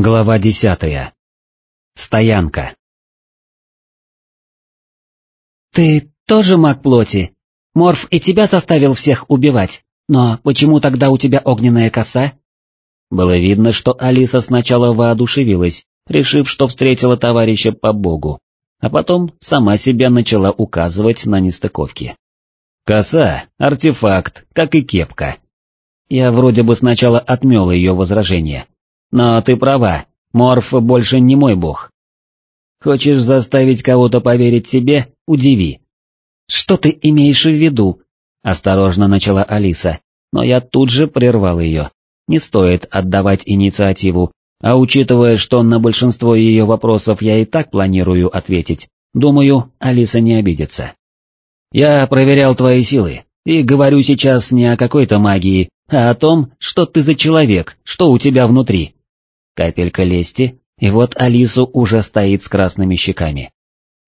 Глава десятая. Стоянка. «Ты тоже маг плоти? Морф и тебя заставил всех убивать, но почему тогда у тебя огненная коса?» Было видно, что Алиса сначала воодушевилась, решив, что встретила товарища по богу, а потом сама себя начала указывать на нестыковки. «Коса — артефакт, как и кепка». Я вроде бы сначала отмел ее возражение, но ты права, Морф больше не мой бог. Хочешь заставить кого-то поверить себе, удиви. Что ты имеешь в виду? Осторожно начала Алиса, но я тут же прервал ее. Не стоит отдавать инициативу, а учитывая, что на большинство ее вопросов я и так планирую ответить, думаю, Алиса не обидится. Я проверял твои силы, и говорю сейчас не о какой-то магии, а о том, что ты за человек, что у тебя внутри. Капелька лести, и вот Алису уже стоит с красными щеками.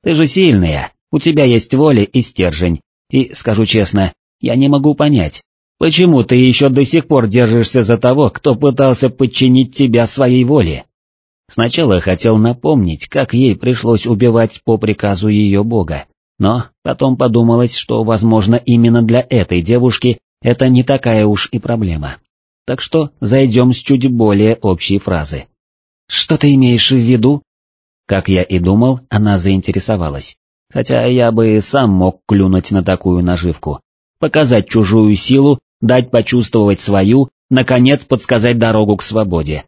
Ты же сильная, у тебя есть воля и стержень, и, скажу честно, я не могу понять, почему ты еще до сих пор держишься за того, кто пытался подчинить тебя своей воле. Сначала хотел напомнить, как ей пришлось убивать по приказу ее бога, но потом подумалось, что, возможно, именно для этой девушки это не такая уж и проблема так что зайдем с чуть более общей фразы. «Что ты имеешь в виду?» Как я и думал, она заинтересовалась, хотя я бы и сам мог клюнуть на такую наживку. Показать чужую силу, дать почувствовать свою, наконец подсказать дорогу к свободе.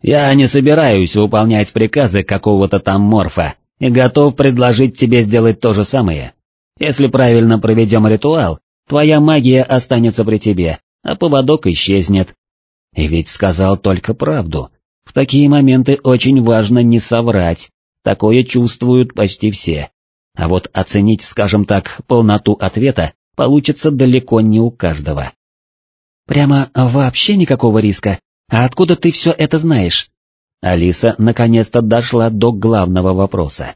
Я не собираюсь выполнять приказы какого-то там морфа и готов предложить тебе сделать то же самое. Если правильно проведем ритуал, твоя магия останется при тебе, а поводок исчезнет. И ведь сказал только правду. В такие моменты очень важно не соврать, такое чувствуют почти все. А вот оценить, скажем так, полноту ответа получится далеко не у каждого. «Прямо вообще никакого риска? А откуда ты все это знаешь?» Алиса наконец-то дошла до главного вопроса.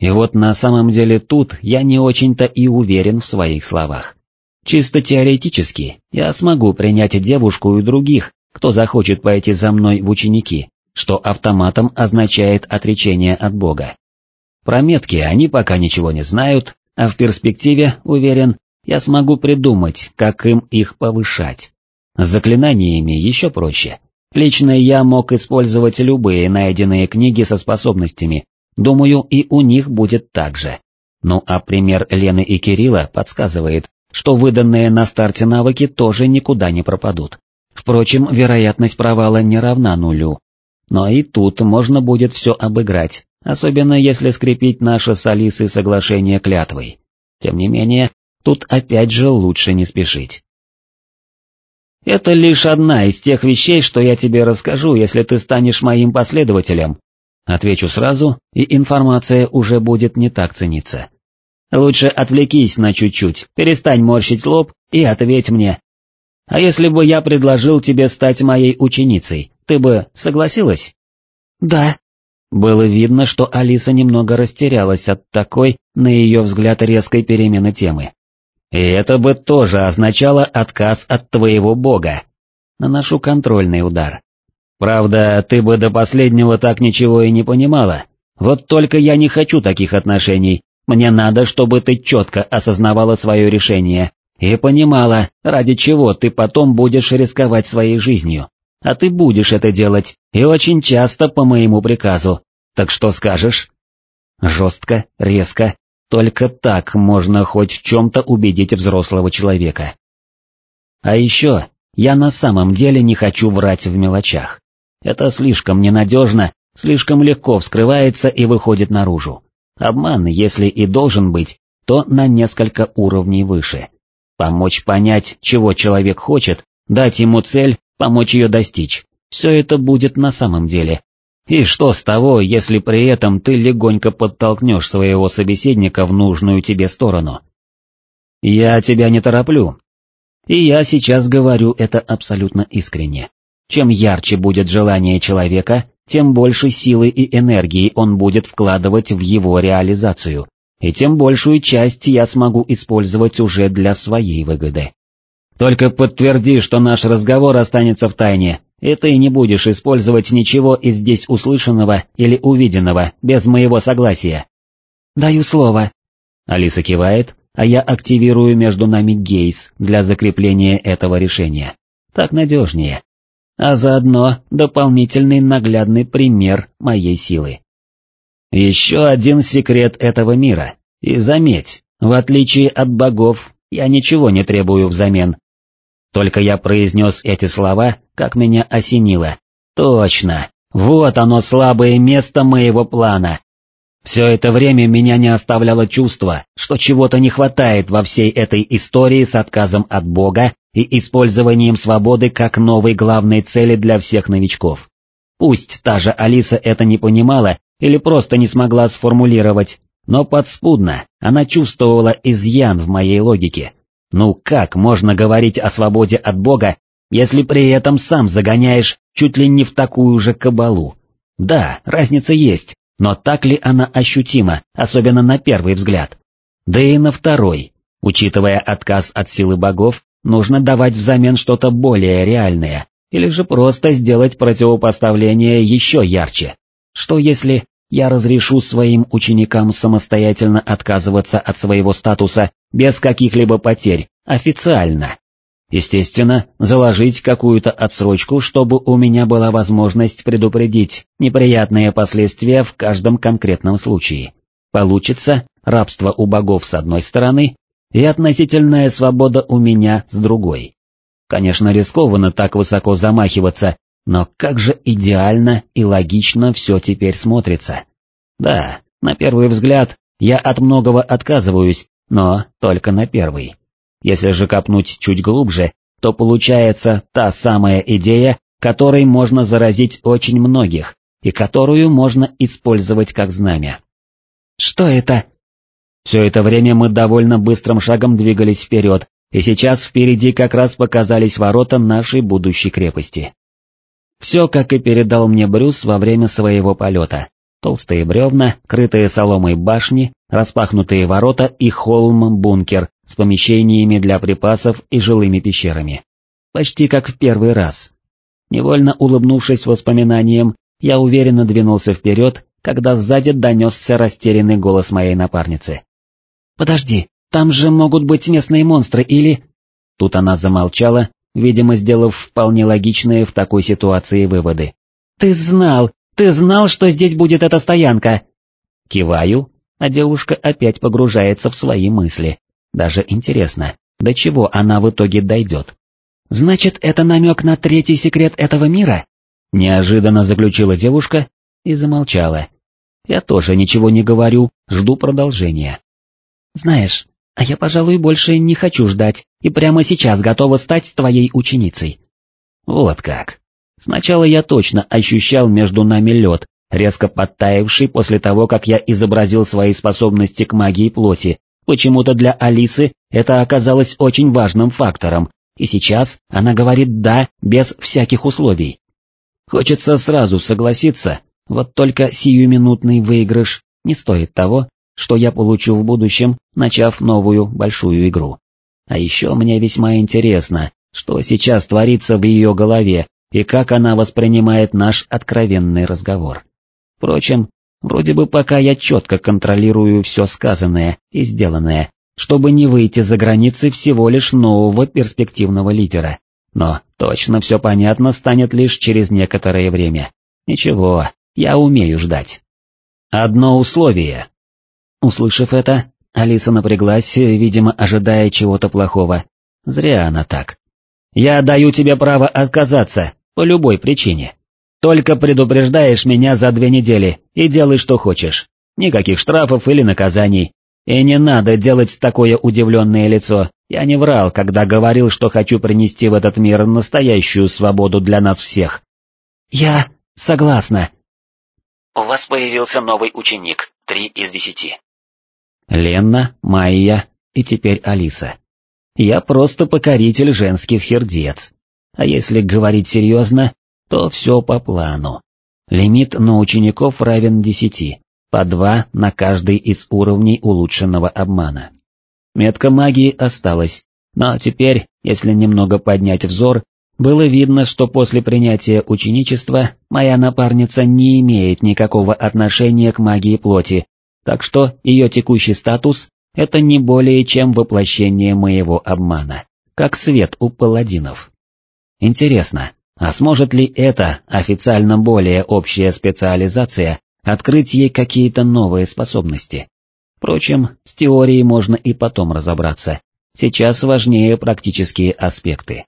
И вот на самом деле тут я не очень-то и уверен в своих словах. Чисто теоретически я смогу принять девушку и других, кто захочет пойти за мной в ученики, что автоматом означает отречение от Бога. Про метки они пока ничего не знают, а в перспективе, уверен, я смогу придумать, как им их повышать. С заклинаниями еще проще. Лично я мог использовать любые найденные книги со способностями, думаю, и у них будет так же. Ну а пример Лены и Кирилла подсказывает, что выданные на старте навыки тоже никуда не пропадут. Впрочем, вероятность провала не равна нулю. Но и тут можно будет все обыграть, особенно если скрепить наше с Алисой соглашение клятвой. Тем не менее, тут опять же лучше не спешить. Это лишь одна из тех вещей, что я тебе расскажу, если ты станешь моим последователем. Отвечу сразу, и информация уже будет не так цениться. Лучше отвлекись на чуть-чуть, перестань морщить лоб и ответь мне. А если бы я предложил тебе стать моей ученицей, ты бы согласилась? Да. Было видно, что Алиса немного растерялась от такой, на ее взгляд, резкой перемены темы. И это бы тоже означало отказ от твоего бога. Наношу контрольный удар. Правда, ты бы до последнего так ничего и не понимала. Вот только я не хочу таких отношений, мне надо, чтобы ты четко осознавала свое решение и понимала, ради чего ты потом будешь рисковать своей жизнью. А ты будешь это делать, и очень часто по моему приказу. Так что скажешь? Жестко, резко, только так можно хоть в чем-то убедить взрослого человека. А еще, я на самом деле не хочу врать в мелочах. Это слишком ненадежно, слишком легко вскрывается и выходит наружу. Обман, если и должен быть, то на несколько уровней выше. Помочь понять, чего человек хочет, дать ему цель, помочь ее достичь. Все это будет на самом деле. И что с того, если при этом ты легонько подтолкнешь своего собеседника в нужную тебе сторону? Я тебя не тороплю. И я сейчас говорю это абсолютно искренне. Чем ярче будет желание человека, тем больше силы и энергии он будет вкладывать в его реализацию, и тем большую часть я смогу использовать уже для своей выгоды. Только подтверди, что наш разговор останется в тайне, и ты не будешь использовать ничего из здесь услышанного или увиденного без моего согласия. Даю слово. Алиса кивает, а я активирую между нами гейс для закрепления этого решения. Так надежнее. А заодно дополнительный наглядный пример моей силы. Еще один секрет этого мира, и заметь, в отличие от богов, я ничего не требую взамен. Только я произнес эти слова, как меня осенило. Точно, вот оно слабое место моего плана. Все это время меня не оставляло чувство, что чего-то не хватает во всей этой истории с отказом от Бога и использованием свободы как новой главной цели для всех новичков. Пусть та же Алиса это не понимала или просто не смогла сформулировать, но подспудно она чувствовала изъян в моей логике. Ну как можно говорить о свободе от Бога, если при этом сам загоняешь чуть ли не в такую же кабалу? Да, разница есть, но так ли она ощутима, особенно на первый взгляд? Да и на второй. Учитывая отказ от силы богов, нужно давать взамен что-то более реальное, или же просто сделать противопоставление еще ярче. Что если я разрешу своим ученикам самостоятельно отказываться от своего статуса без каких-либо потерь, официально? Естественно, заложить какую-то отсрочку, чтобы у меня была возможность предупредить неприятные последствия в каждом конкретном случае. Получится рабство у богов с одной стороны и относительная свобода у меня с другой. Конечно, рискованно так высоко замахиваться, но как же идеально и логично все теперь смотрится. Да, на первый взгляд, я от многого отказываюсь, но только на первый. Если же копнуть чуть глубже, то получается та самая идея, которой можно заразить очень многих, и которую можно использовать как знамя. «Что это?» Все это время мы довольно быстрым шагом двигались вперед, и сейчас впереди как раз показались ворота нашей будущей крепости. Все, как и передал мне Брюс во время своего полета. Толстые бревна, крытые соломой башни, распахнутые ворота и холм-бункер с помещениями для припасов и жилыми пещерами. Почти как в первый раз. Невольно улыбнувшись воспоминаниям, я уверенно двинулся вперед, когда сзади донесся растерянный голос моей напарницы. «Подожди, там же могут быть местные монстры или...» Тут она замолчала, видимо, сделав вполне логичные в такой ситуации выводы. «Ты знал, ты знал, что здесь будет эта стоянка!» Киваю, а девушка опять погружается в свои мысли. Даже интересно, до чего она в итоге дойдет. «Значит, это намек на третий секрет этого мира?» Неожиданно заключила девушка и замолчала. Я тоже ничего не говорю, жду продолжения. «Знаешь, а я, пожалуй, больше не хочу ждать и прямо сейчас готова стать твоей ученицей». Вот как. Сначала я точно ощущал между нами лед, резко подтаявший после того, как я изобразил свои способности к магии плоти, Почему-то для Алисы это оказалось очень важным фактором, и сейчас она говорит «да» без всяких условий. Хочется сразу согласиться, вот только сиюминутный выигрыш не стоит того, что я получу в будущем, начав новую большую игру. А еще мне весьма интересно, что сейчас творится в ее голове и как она воспринимает наш откровенный разговор. Впрочем, Вроде бы пока я четко контролирую все сказанное и сделанное, чтобы не выйти за границы всего лишь нового перспективного лидера. Но точно все понятно станет лишь через некоторое время. Ничего, я умею ждать. Одно условие. Услышав это, Алиса напряглась, видимо, ожидая чего-то плохого. Зря она так. Я даю тебе право отказаться, по любой причине. Только предупреждаешь меня за две недели и делай, что хочешь. Никаких штрафов или наказаний. И не надо делать такое удивленное лицо. Я не врал, когда говорил, что хочу принести в этот мир настоящую свободу для нас всех. Я согласна. У вас появился новый ученик, три из десяти. Ленна, Майя и теперь Алиса. Я просто покоритель женских сердец. А если говорить серьезно, то все по плану. Лимит на учеников равен десяти, по два на каждый из уровней улучшенного обмана. Метка магии осталась, но теперь, если немного поднять взор, Было видно, что после принятия ученичества моя напарница не имеет никакого отношения к магии плоти, так что ее текущий статус — это не более чем воплощение моего обмана, как свет у паладинов. Интересно, а сможет ли эта официально более общая специализация открыть ей какие-то новые способности? Впрочем, с теорией можно и потом разобраться, сейчас важнее практические аспекты.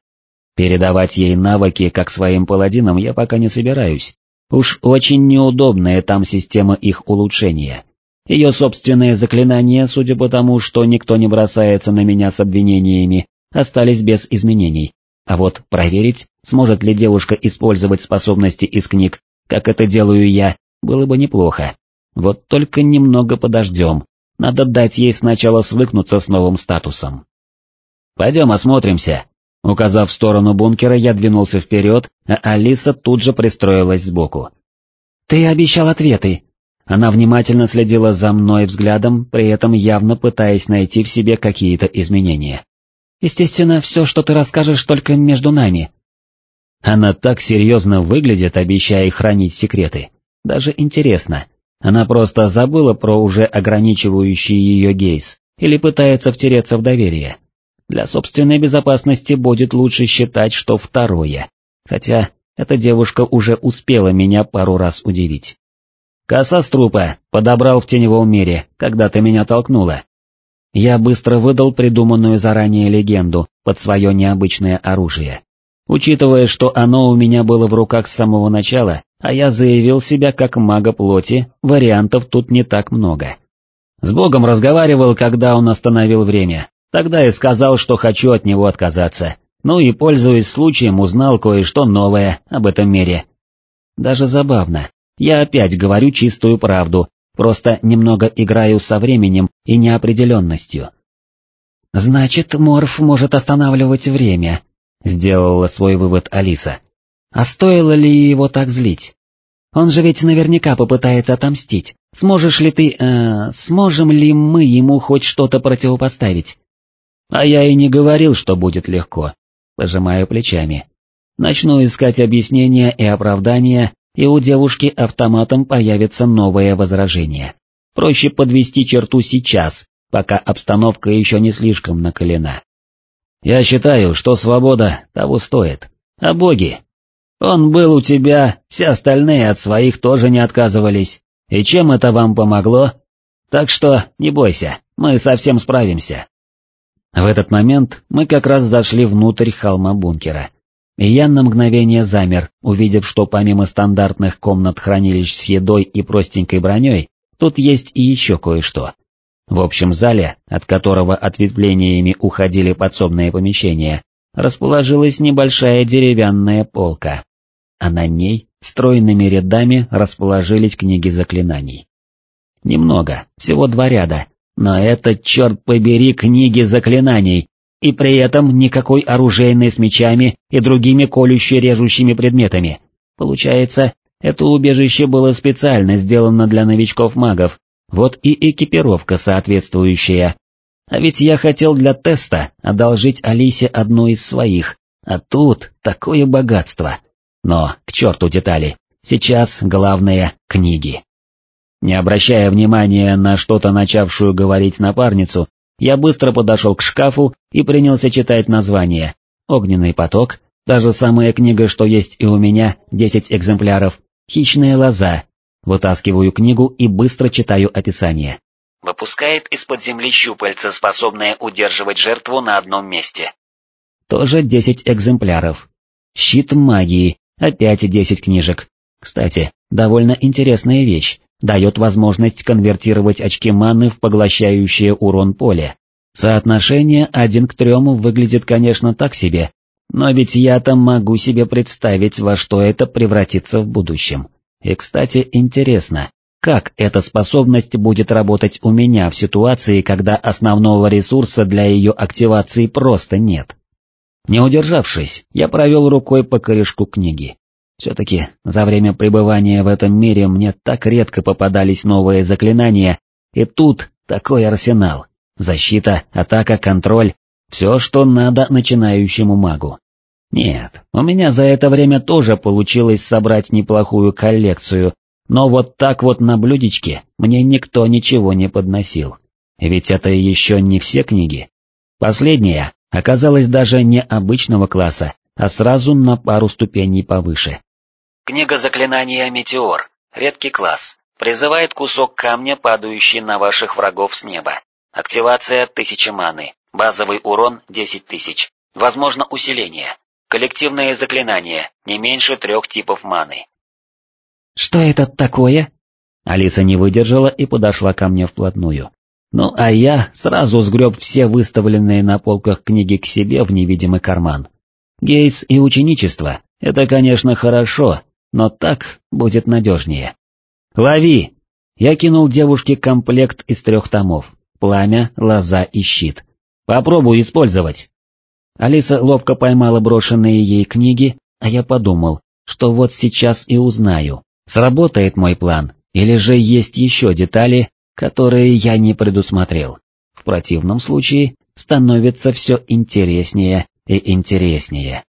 Передавать ей навыки как своим паладинам я пока не собираюсь. Уж очень неудобная там система их улучшения. Ее собственные заклинания, судя по тому, что никто не бросается на меня с обвинениями, остались без изменений. А вот проверить, сможет ли девушка использовать способности из книг, как это делаю я, было бы неплохо. Вот только немного подождем, надо дать ей сначала свыкнуться с новым статусом. «Пойдем осмотримся», Указав в сторону бункера, я двинулся вперед, а Алиса тут же пристроилась сбоку. «Ты обещал ответы!» Она внимательно следила за мной взглядом, при этом явно пытаясь найти в себе какие-то изменения. «Естественно, все, что ты расскажешь, только между нами». Она так серьезно выглядит, обещая хранить секреты. Даже интересно, она просто забыла про уже ограничивающий ее гейс или пытается втереться в доверие. Для собственной безопасности будет лучше считать, что второе, хотя эта девушка уже успела меня пару раз удивить. Коса с трупа подобрал в теневом мире, когда ты меня толкнула. Я быстро выдал придуманную заранее легенду под свое необычное оружие. Учитывая, что оно у меня было в руках с самого начала, а я заявил себя как мага плоти, вариантов тут не так много. С Богом разговаривал, когда он остановил время, Тогда и сказал, что хочу от него отказаться, ну и, пользуясь случаем, узнал кое-что новое об этом мире. Даже забавно, я опять говорю чистую правду, просто немного играю со временем и неопределенностью. «Значит, Морф может останавливать время», — сделала свой вывод Алиса. «А стоило ли его так злить? Он же ведь наверняка попытается отомстить. Сможешь ли ты... Э, сможем ли мы ему хоть что-то противопоставить? А я и не говорил, что будет легко. Пожимаю плечами. Начну искать объяснения и оправдания, и у девушки автоматом появится новое возражение. Проще подвести черту сейчас, пока обстановка еще не слишком накалена. Я считаю, что свобода того стоит. А боги? Он был у тебя, все остальные от своих тоже не отказывались. И чем это вам помогло? Так что не бойся, мы совсем справимся. В этот момент мы как раз зашли внутрь холма бункера. И я на мгновение замер, увидев, что помимо стандартных комнат хранилищ с едой и простенькой броней, тут есть и еще кое-что. В общем зале, от которого ответвлениями уходили подсобные помещения, расположилась небольшая деревянная полка, а на ней стройными рядами расположились книги заклинаний. Немного, всего два ряда, но это, черт побери, книги заклинаний, и при этом никакой оружейной с мечами и другими колюще-режущими предметами. Получается, это убежище было специально сделано для новичков-магов, вот и экипировка соответствующая. А ведь я хотел для теста одолжить Алисе одну из своих, а тут такое богатство. Но, к черту детали, сейчас главное — книги. Не обращая внимания на что-то начавшую говорить напарницу, я быстро подошел к шкафу и принялся читать название. «Огненный поток», та же самая книга, что есть и у меня, десять экземпляров, «Хищная лоза». Вытаскиваю книгу и быстро читаю описание. Выпускает из-под земли щупальца, способное удерживать жертву на одном месте. Тоже десять экземпляров. Щит магии, опять десять книжек. Кстати, довольно интересная вещь дает возможность конвертировать очки маны в поглощающее урон поле. Соотношение один к трем выглядит, конечно, так себе, но ведь я-то могу себе представить, во что это превратится в будущем. И, кстати, интересно, как эта способность будет работать у меня в ситуации, когда основного ресурса для ее активации просто нет. Не удержавшись, я провел рукой по корешку книги. Все-таки за время пребывания в этом мире мне так редко попадались новые заклинания, и тут такой арсенал. Защита, атака, контроль — все, что надо начинающему магу. Нет, у меня за это время тоже получилось собрать неплохую коллекцию, но вот так вот на блюдечке мне никто ничего не подносил. Ведь это еще не все книги. Последняя оказалась даже не обычного класса, а сразу на пару ступеней повыше. Книга заклинания «Метеор», редкий класс, призывает кусок камня, падающий на ваших врагов с неба. Активация 1000 маны, базовый урон 10 тысяч, возможно усиление. Коллективное заклинание, не меньше трех типов маны. «Что это такое?» Алиса не выдержала и подошла ко мне вплотную. Ну а я сразу сгреб все выставленные на полках книги к себе в невидимый карман. Гейс и ученичество — это, конечно, хорошо, но так будет надежнее. «Лови!» Я кинул девушке комплект из трех томов, пламя, лоза и щит. «Попробуй использовать!» Алиса ловко поймала брошенные ей книги, а я подумал, что вот сейчас и узнаю, сработает мой план, или же есть еще детали, которые я не предусмотрел. В противном случае становится все интереснее и интереснее.